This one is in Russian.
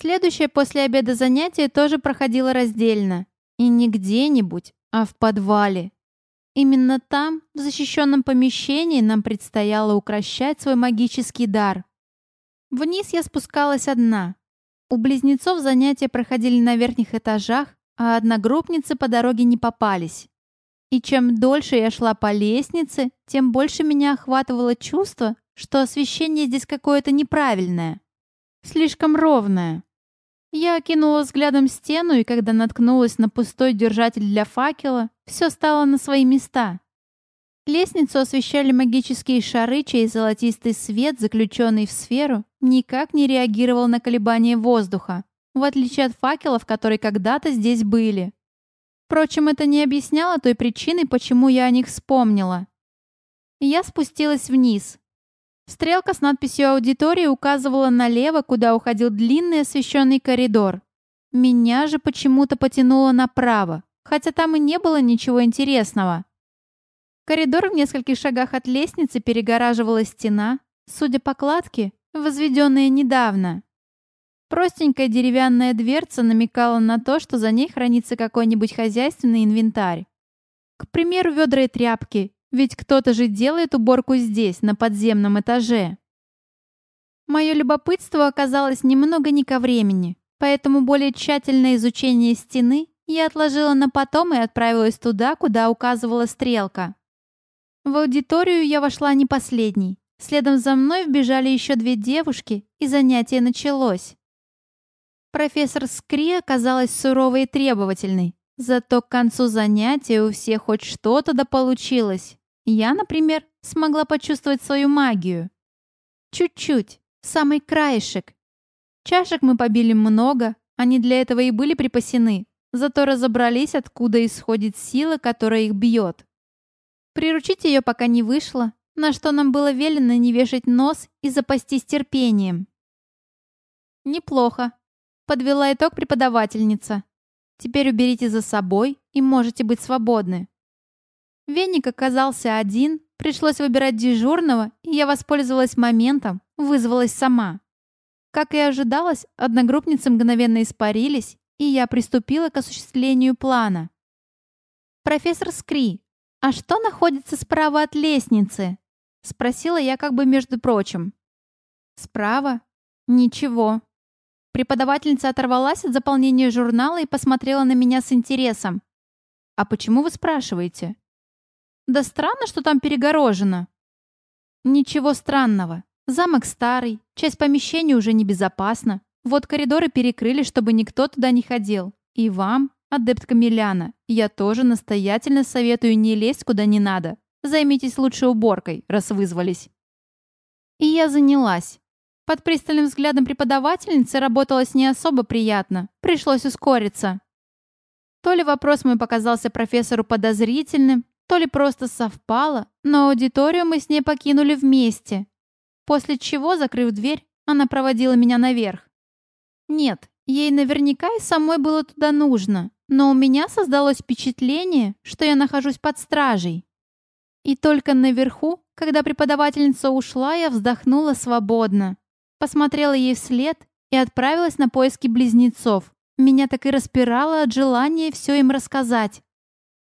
Следующее после обеда занятие тоже проходило раздельно. И не где-нибудь, а в подвале. Именно там, в защищенном помещении, нам предстояло укращать свой магический дар. Вниз я спускалась одна. У близнецов занятия проходили на верхних этажах, а одногруппницы по дороге не попались. И чем дольше я шла по лестнице, тем больше меня охватывало чувство, что освещение здесь какое-то неправильное. Слишком ровное. Я окинула взглядом стену, и когда наткнулась на пустой держатель для факела, все стало на свои места. Лестницу освещали магические шары, чей золотистый свет, заключенный в сферу, никак не реагировал на колебания воздуха, в отличие от факелов, которые когда-то здесь были. Впрочем, это не объясняло той причины, почему я о них вспомнила. Я спустилась вниз. Стрелка с надписью «Аудитория» указывала налево, куда уходил длинный освещенный коридор. Меня же почему-то потянуло направо, хотя там и не было ничего интересного. Коридор в нескольких шагах от лестницы перегораживала стена, судя по кладке, возведенная недавно. Простенькая деревянная дверца намекала на то, что за ней хранится какой-нибудь хозяйственный инвентарь. К примеру, ведра и тряпки, ведь кто-то же делает уборку здесь, на подземном этаже. Мое любопытство оказалось немного не ко времени, поэтому более тщательное изучение стены я отложила на потом и отправилась туда, куда указывала стрелка. В аудиторию я вошла не последней. Следом за мной вбежали еще две девушки, и занятие началось. Профессор Скри оказалась суровой и требовательной. Зато к концу занятия у всех хоть что-то да получилось. Я, например, смогла почувствовать свою магию. Чуть-чуть, самый краешек. Чашек мы побили много, они для этого и были припасены, зато разобрались, откуда исходит сила, которая их бьет. Приручить ее пока не вышло, на что нам было велено не вешать нос и запастись терпением. Неплохо, Подвела итог преподавательница. Теперь уберите за собой и можете быть свободны. Веник оказался один, пришлось выбирать дежурного, и я воспользовалась моментом, вызвалась сама. Как и ожидалось, одногруппницы мгновенно испарились, и я приступила к осуществлению плана. «Профессор Скри, а что находится справа от лестницы?» Спросила я как бы между прочим. «Справа? Ничего. Преподавательница оторвалась от заполнения журнала и посмотрела на меня с интересом. «А почему вы спрашиваете?» «Да странно, что там перегорожено». «Ничего странного. Замок старый, часть помещения уже небезопасна. Вот коридоры перекрыли, чтобы никто туда не ходил. И вам, адепт Камеляна, я тоже настоятельно советую не лезть куда не надо. Займитесь лучше уборкой, раз вызвались». И я занялась. Под пристальным взглядом преподавательницы работалось не особо приятно. Пришлось ускориться. То ли вопрос мой показался профессору подозрительным, то ли просто совпало, но аудиторию мы с ней покинули вместе. После чего, закрыв дверь, она проводила меня наверх. Нет, ей наверняка и самой было туда нужно, но у меня создалось впечатление, что я нахожусь под стражей. И только наверху, когда преподавательница ушла, я вздохнула свободно. Посмотрела ей вслед и отправилась на поиски близнецов. Меня так и распирало от желания все им рассказать.